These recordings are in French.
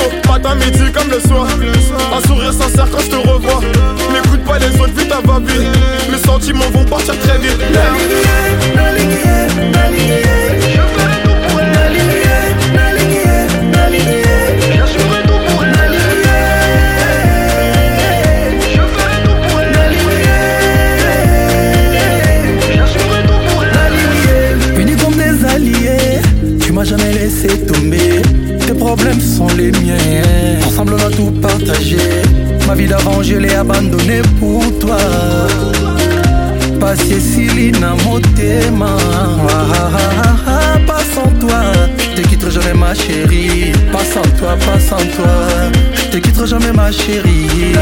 tôt Matin midi comme le soir. Un sourire sincère quand je te revois. N'écoute pas les autres vite ta va vite Mes sentiments vont partir très vite jamais laissé tomber. Tes problèmes sont les miens, ensemble on a tout partagé. Ma vie d'avant, je l'ai abandonnée pour toi. Passé Silina Motema, ah, ah, ah, pas sans toi. Je te quitterai jamais ma chérie, pas sans toi, pas sans toi. Je te quitterai jamais ma chérie.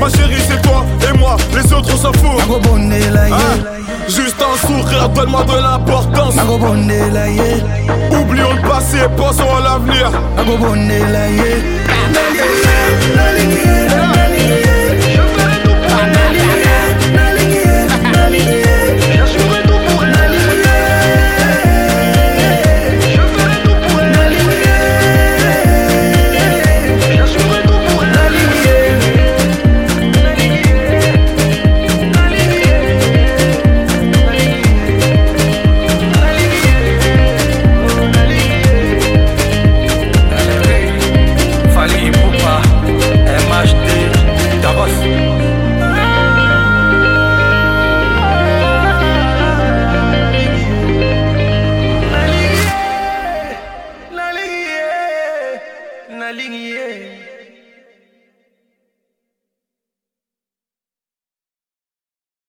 Ma chérie c'est toi et moi, les autres on s'en fout. Hein? Juste un sourire, donne-moi de l'importance. Oublions le passé, pensons à l'avenir